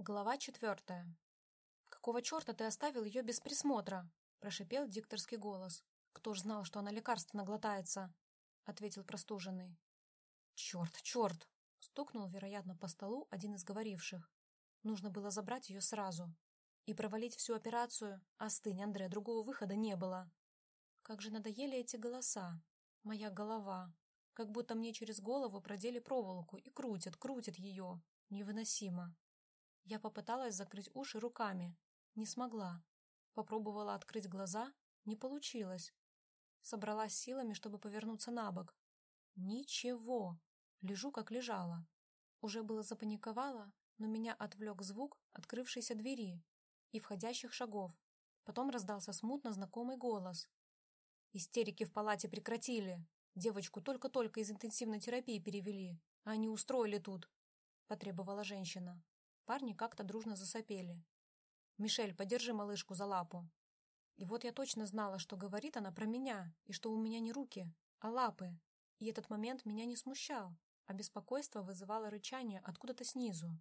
Глава четвертая. «Какого черта ты оставил ее без присмотра?» – прошипел дикторский голос. «Кто ж знал, что она лекарство наглотается?» – ответил простуженный. «Черт, черт!» – стукнул, вероятно, по столу один из говоривших. Нужно было забрать ее сразу. И провалить всю операцию. Остынь, Андре, другого выхода не было. Как же надоели эти голоса. Моя голова. Как будто мне через голову продели проволоку и крутят, крутят ее. Невыносимо. Я попыталась закрыть уши руками. Не смогла. Попробовала открыть глаза. Не получилось. Собралась силами, чтобы повернуться на бок. Ничего. Лежу, как лежала. Уже было запаниковала, но меня отвлек звук открывшейся двери и входящих шагов. Потом раздался смутно знакомый голос. «Истерики в палате прекратили. Девочку только-только из интенсивной терапии перевели, а они устроили тут», — потребовала женщина. Парни как-то дружно засопели. «Мишель, подержи малышку за лапу». И вот я точно знала, что говорит она про меня, и что у меня не руки, а лапы. И этот момент меня не смущал, а беспокойство вызывало рычание откуда-то снизу.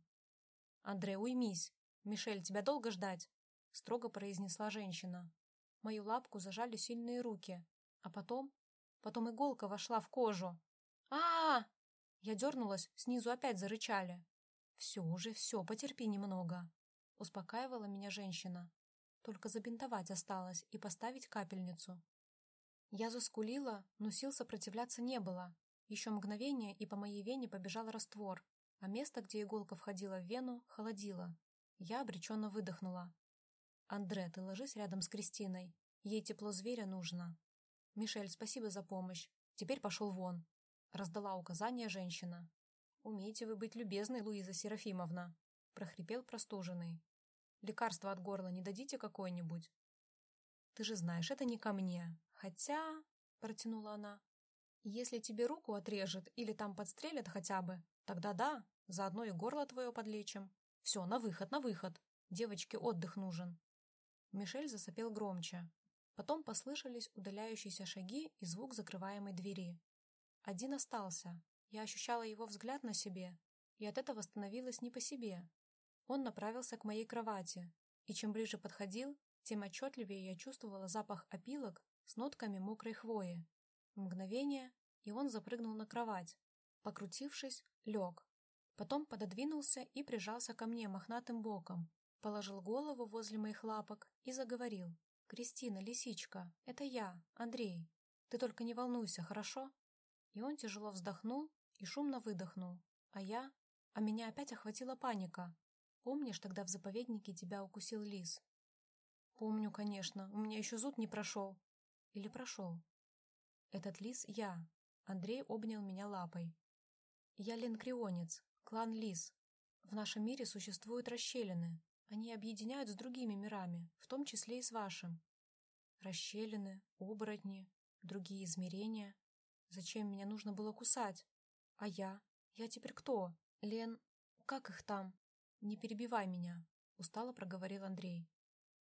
«Андре, уймись! Мишель, тебя долго ждать?» — строго произнесла женщина. Мою лапку зажали сильные руки, а потом... Потом иголка вошла в кожу. а а, -а! Я дернулась, снизу опять зарычали. «Все, уже все, потерпи немного», — успокаивала меня женщина. Только забинтовать осталось и поставить капельницу. Я заскулила, но сил сопротивляться не было. Еще мгновение, и по моей вене побежал раствор, а место, где иголка входила в вену, холодило. Я обреченно выдохнула. «Андре, ты ложись рядом с Кристиной. Ей тепло зверя нужно». «Мишель, спасибо за помощь. Теперь пошел вон», — раздала указание женщина. «Умеете вы быть любезной, Луиза Серафимовна», — прохрипел простуженный. «Лекарство от горла не дадите какое-нибудь?» «Ты же знаешь, это не ко мне. Хотя...» — протянула она. «Если тебе руку отрежет или там подстрелят хотя бы, тогда да, заодно и горло твое подлечим. Все, на выход, на выход. Девочке отдых нужен». Мишель засопел громче. Потом послышались удаляющиеся шаги и звук закрываемой двери. Один остался, я ощущала его взгляд на себе, и от этого становилось не по себе. Он направился к моей кровати, и чем ближе подходил, тем отчетливее я чувствовала запах опилок с нотками мокрой хвои. Мгновение, и он запрыгнул на кровать. Покрутившись, лег. Потом пододвинулся и прижался ко мне мохнатым боком, положил голову возле моих лапок и заговорил. «Кристина, лисичка, это я, Андрей. Ты только не волнуйся, хорошо?» И он тяжело вздохнул и шумно выдохнул. А я... А меня опять охватила паника. Помнишь, тогда в заповеднике тебя укусил лис? Помню, конечно. У меня еще зуд не прошел. Или прошел? Этот лис я. Андрей обнял меня лапой. Я ленкрионец, клан лис. В нашем мире существуют расщелины. Они объединяют с другими мирами, в том числе и с вашим. Расщелины, оборотни, другие измерения. Зачем меня нужно было кусать? А я? Я теперь кто? Лен... Как их там? Не перебивай меня, устало проговорил Андрей.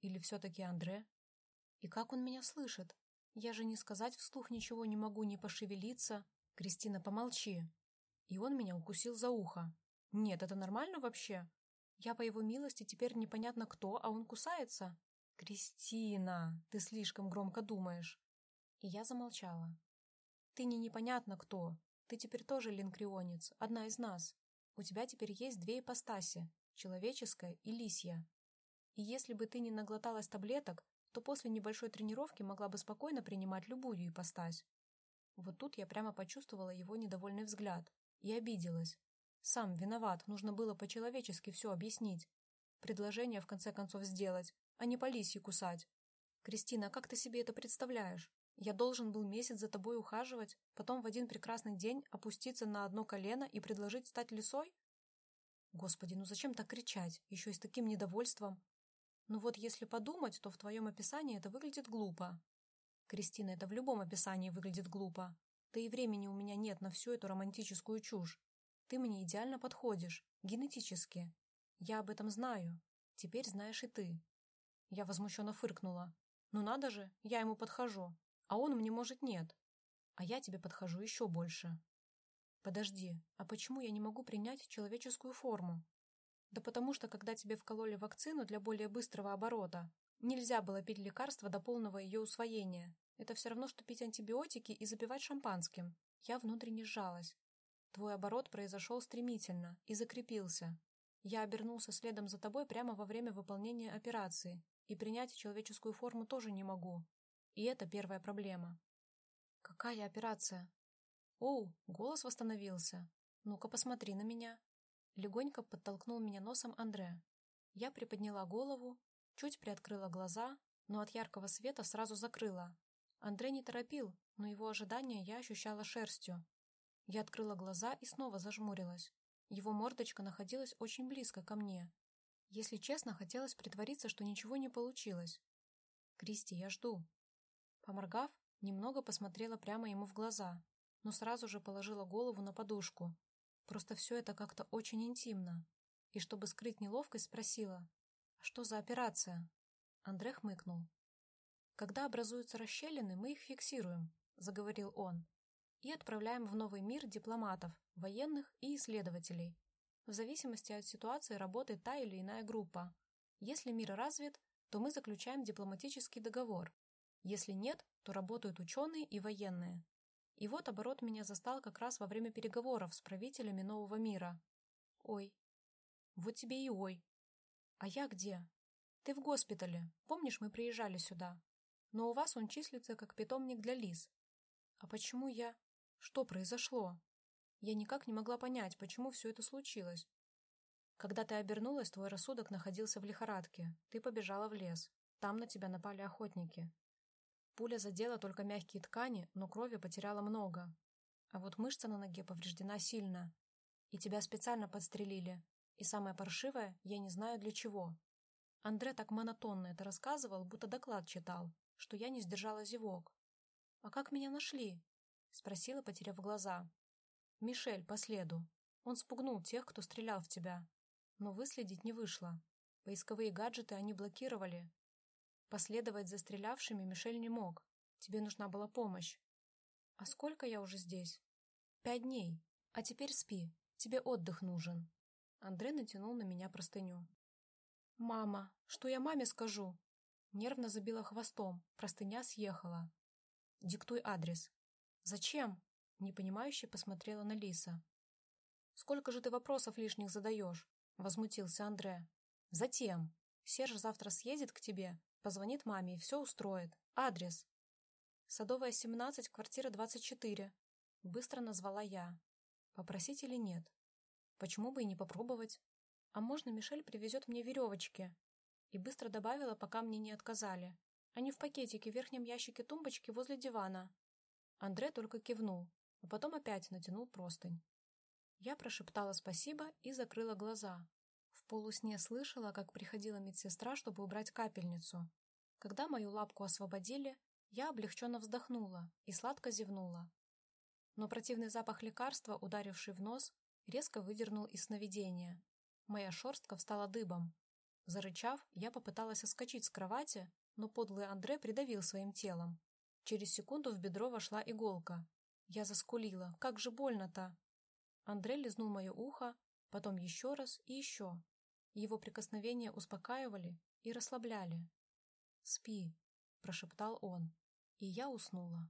Или все-таки Андре? И как он меня слышит? Я же не сказать вслух ничего не могу, не пошевелиться. Кристина, помолчи. И он меня укусил за ухо. Нет, это нормально вообще? Я по его милости теперь непонятно кто, а он кусается? Кристина, ты слишком громко думаешь. И я замолчала. Ты не непонятно кто. Ты теперь тоже линкрионец, одна из нас. У тебя теперь есть две ипостаси — человеческая и лисья. И если бы ты не наглоталась таблеток, то после небольшой тренировки могла бы спокойно принимать любую ипостась. Вот тут я прямо почувствовала его недовольный взгляд и обиделась. Сам виноват, нужно было по-человечески все объяснить. Предложение в конце концов сделать, а не по лисье кусать. Кристина, как ты себе это представляешь? Я должен был месяц за тобой ухаживать, потом в один прекрасный день опуститься на одно колено и предложить стать лисой? Господи, ну зачем так кричать, еще и с таким недовольством? Ну вот если подумать, то в твоем описании это выглядит глупо. Кристина, это в любом описании выглядит глупо. Да и времени у меня нет на всю эту романтическую чушь. Ты мне идеально подходишь, генетически. Я об этом знаю. Теперь знаешь и ты. Я возмущенно фыркнула. Ну надо же, я ему подхожу. А он мне, может, нет. А я тебе подхожу еще больше. Подожди, а почему я не могу принять человеческую форму? Да потому что, когда тебе вкололи вакцину для более быстрого оборота, нельзя было пить лекарство до полного ее усвоения. Это все равно, что пить антибиотики и запивать шампанским. Я внутренне сжалась. Твой оборот произошел стремительно и закрепился. Я обернулся следом за тобой прямо во время выполнения операции, и принять человеческую форму тоже не могу. И это первая проблема. Какая операция? Оу, голос восстановился. Ну-ка посмотри на меня. Легонько подтолкнул меня носом Андре. Я приподняла голову, чуть приоткрыла глаза, но от яркого света сразу закрыла. Андрей не торопил, но его ожидания я ощущала шерстью. Я открыла глаза и снова зажмурилась. Его мордочка находилась очень близко ко мне. Если честно, хотелось притвориться, что ничего не получилось. «Кристи, я жду». Поморгав, немного посмотрела прямо ему в глаза, но сразу же положила голову на подушку. Просто все это как-то очень интимно. И чтобы скрыть неловкость, спросила, «А что за операция?» Андре хмыкнул. «Когда образуются расщелины, мы их фиксируем», — заговорил он и отправляем в новый мир дипломатов, военных и исследователей. В зависимости от ситуации работает та или иная группа. Если мир развит, то мы заключаем дипломатический договор. Если нет, то работают ученые и военные. И вот оборот меня застал как раз во время переговоров с правителями нового мира. Ой. Вот тебе и ой. А я где? Ты в госпитале. Помнишь, мы приезжали сюда? Но у вас он числится как питомник для лис. А почему я... Что произошло? Я никак не могла понять, почему все это случилось. Когда ты обернулась, твой рассудок находился в лихорадке. Ты побежала в лес. Там на тебя напали охотники. Пуля задела только мягкие ткани, но крови потеряла много. А вот мышца на ноге повреждена сильно. И тебя специально подстрелили. И самое паршивое, я не знаю для чего. Андре так монотонно это рассказывал, будто доклад читал, что я не сдержала зевок. «А как меня нашли?» Спросила, потеряв глаза. «Мишель, по следу. Он спугнул тех, кто стрелял в тебя. Но выследить не вышло. Поисковые гаджеты они блокировали. Последовать за стрелявшими Мишель не мог. Тебе нужна была помощь. А сколько я уже здесь? Пять дней. А теперь спи. Тебе отдых нужен. Андрей натянул на меня простыню. «Мама, что я маме скажу?» Нервно забила хвостом, простыня съехала. «Диктуй адрес», «Зачем?» — непонимающе посмотрела на Лиса. «Сколько же ты вопросов лишних задаешь?» — возмутился Андре. «Затем. Серж завтра съездит к тебе, позвонит маме и все устроит. Адрес». «Садовая, 17, квартира 24», — быстро назвала я. «Попросить или нет? Почему бы и не попробовать? А можно Мишель привезет мне веревочки?» И быстро добавила, пока мне не отказали. Они в пакетике в верхнем ящике тумбочки возле дивана. Андре только кивнул, а потом опять натянул простынь. Я прошептала спасибо и закрыла глаза. Полусне слышала, как приходила медсестра, чтобы убрать капельницу. Когда мою лапку освободили, я облегченно вздохнула и сладко зевнула. Но противный запах лекарства, ударивший в нос, резко выдернул из сновидения. Моя шерстка встала дыбом. Зарычав, я попыталась оскочить с кровати, но подлый Андре придавил своим телом. Через секунду в бедро вошла иголка. Я заскулила. Как же больно-то! Андрей лизнул мое ухо, потом еще раз и еще. Его прикосновения успокаивали и расслабляли. «Спи», — прошептал он, и я уснула.